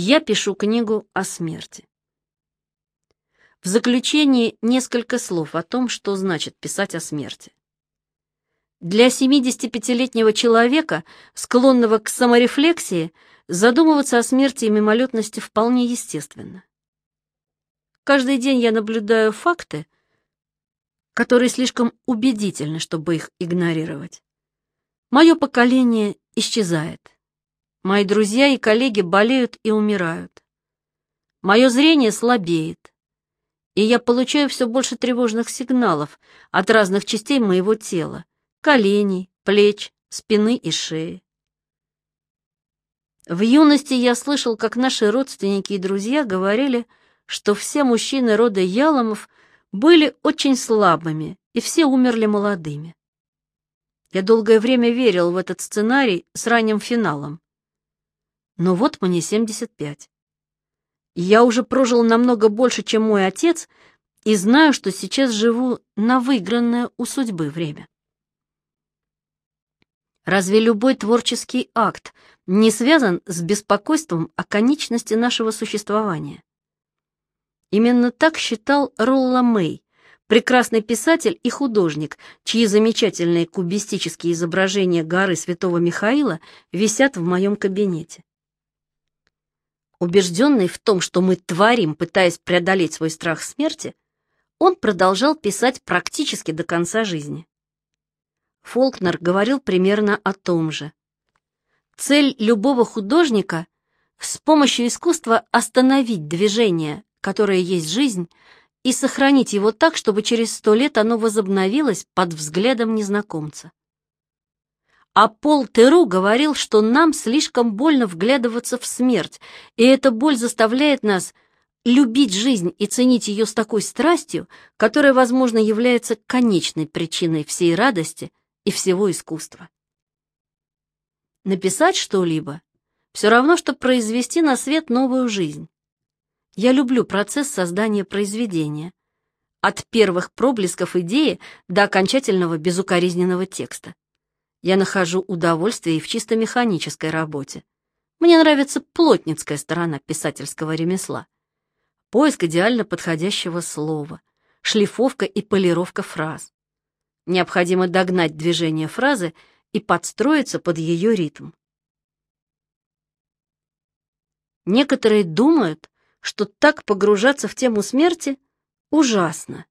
Я пишу книгу о смерти. В заключении несколько слов о том, что значит писать о смерти. Для 75-летнего человека, склонного к саморефлексии, задумываться о смерти и мимолетности вполне естественно. Каждый день я наблюдаю факты, которые слишком убедительны, чтобы их игнорировать. Мое поколение исчезает. Мои друзья и коллеги болеют и умирают. Мое зрение слабеет, и я получаю все больше тревожных сигналов от разных частей моего тела, коленей, плеч, спины и шеи. В юности я слышал, как наши родственники и друзья говорили, что все мужчины рода Яломов были очень слабыми, и все умерли молодыми. Я долгое время верил в этот сценарий с ранним финалом. Но вот мне 75. Я уже прожил намного больше, чем мой отец, и знаю, что сейчас живу на выигранное у судьбы время. Разве любой творческий акт не связан с беспокойством о конечности нашего существования? Именно так считал Ролла Мэй, прекрасный писатель и художник, чьи замечательные кубистические изображения горы Святого Михаила висят в моем кабинете. Убежденный в том, что мы творим, пытаясь преодолеть свой страх смерти, он продолжал писать практически до конца жизни. Фолкнер говорил примерно о том же. Цель любого художника — с помощью искусства остановить движение, которое есть жизнь, и сохранить его так, чтобы через сто лет оно возобновилось под взглядом незнакомца. А Пол Теру говорил, что нам слишком больно вглядываться в смерть, и эта боль заставляет нас любить жизнь и ценить ее с такой страстью, которая, возможно, является конечной причиной всей радости и всего искусства. Написать что-либо — все равно, что произвести на свет новую жизнь. Я люблю процесс создания произведения. От первых проблесков идеи до окончательного безукоризненного текста. Я нахожу удовольствие и в чисто механической работе. Мне нравится плотницкая сторона писательского ремесла. Поиск идеально подходящего слова, шлифовка и полировка фраз. Необходимо догнать движение фразы и подстроиться под ее ритм. Некоторые думают, что так погружаться в тему смерти ужасно.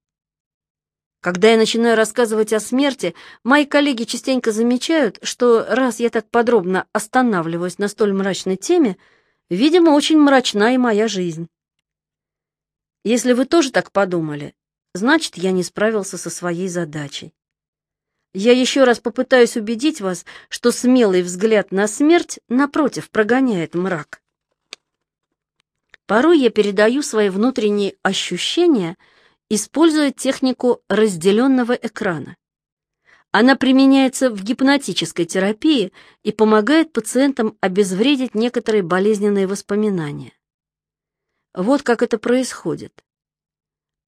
Когда я начинаю рассказывать о смерти, мои коллеги частенько замечают, что раз я так подробно останавливаюсь на столь мрачной теме, видимо, очень мрачна и моя жизнь. Если вы тоже так подумали, значит, я не справился со своей задачей. Я еще раз попытаюсь убедить вас, что смелый взгляд на смерть, напротив, прогоняет мрак. Порой я передаю свои внутренние ощущения, используя технику разделенного экрана. Она применяется в гипнотической терапии и помогает пациентам обезвредить некоторые болезненные воспоминания. Вот как это происходит.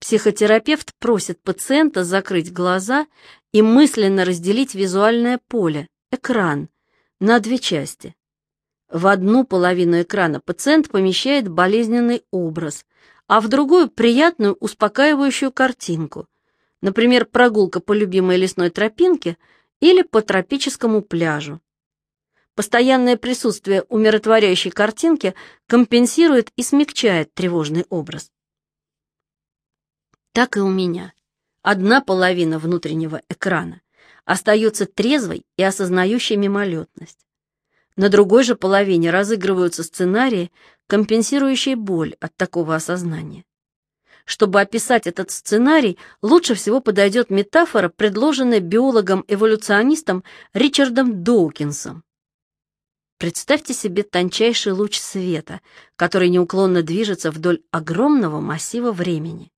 Психотерапевт просит пациента закрыть глаза и мысленно разделить визуальное поле, экран, на две части. В одну половину экрана пациент помещает болезненный образ, а в другую — приятную, успокаивающую картинку, например, прогулка по любимой лесной тропинке или по тропическому пляжу. Постоянное присутствие умиротворяющей картинки компенсирует и смягчает тревожный образ. Так и у меня. Одна половина внутреннего экрана остается трезвой и осознающей мимолетность. На другой же половине разыгрываются сценарии, компенсирующие боль от такого осознания. Чтобы описать этот сценарий, лучше всего подойдет метафора, предложенная биологом-эволюционистом Ричардом Доукинсом. Представьте себе тончайший луч света, который неуклонно движется вдоль огромного массива времени.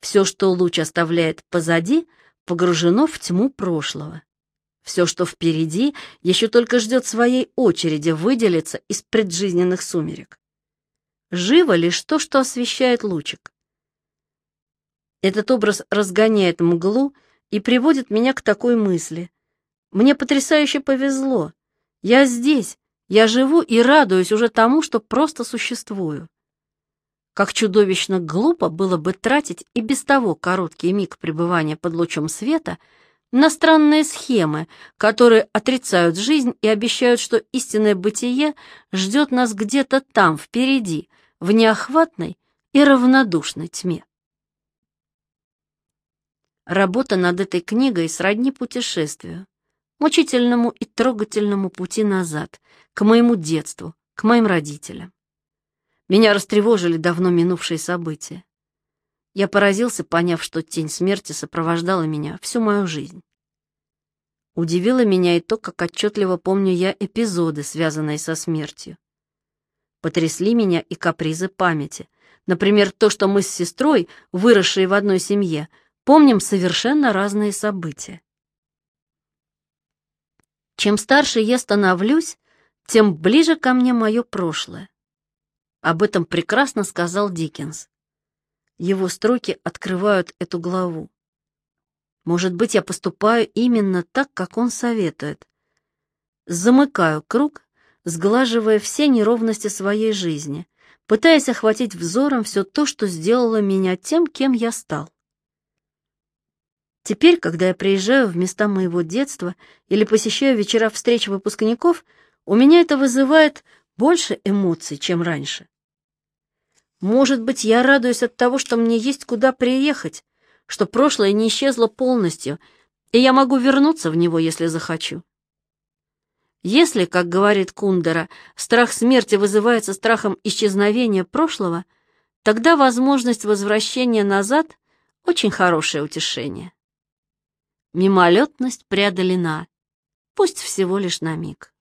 Все, что луч оставляет позади, погружено в тьму прошлого. Все, что впереди, еще только ждет своей очереди выделиться из преджизненных сумерек. Живо лишь то, что освещает лучик. Этот образ разгоняет мглу и приводит меня к такой мысли. Мне потрясающе повезло. Я здесь, Я живу и радуюсь уже тому, что просто существую. Как чудовищно глупо было бы тратить и без того короткий миг пребывания под лучом света на странные схемы, которые отрицают жизнь и обещают, что истинное бытие ждет нас где-то там, впереди, в неохватной и равнодушной тьме. Работа над этой книгой сродни путешествию, мучительному и трогательному пути назад, к моему детству, к моим родителям. Меня растревожили давно минувшие события. Я поразился, поняв, что тень смерти сопровождала меня всю мою жизнь. Удивило меня и то, как отчетливо помню я эпизоды, связанные со смертью. Потрясли меня и капризы памяти. Например, то, что мы с сестрой, выросшие в одной семье, помним совершенно разные события. Чем старше я становлюсь, тем ближе ко мне мое прошлое. Об этом прекрасно сказал Диккенс. Его строки открывают эту главу. Может быть, я поступаю именно так, как он советует. Замыкаю круг, сглаживая все неровности своей жизни, пытаясь охватить взором все то, что сделало меня тем, кем я стал. Теперь, когда я приезжаю в места моего детства или посещаю вечера встреч выпускников, у меня это вызывает больше эмоций, чем раньше. Может быть, я радуюсь от того, что мне есть куда приехать, что прошлое не исчезло полностью, и я могу вернуться в него, если захочу. Если, как говорит Кундера, страх смерти вызывается страхом исчезновения прошлого, тогда возможность возвращения назад — очень хорошее утешение. Мимолетность преодолена, пусть всего лишь на миг.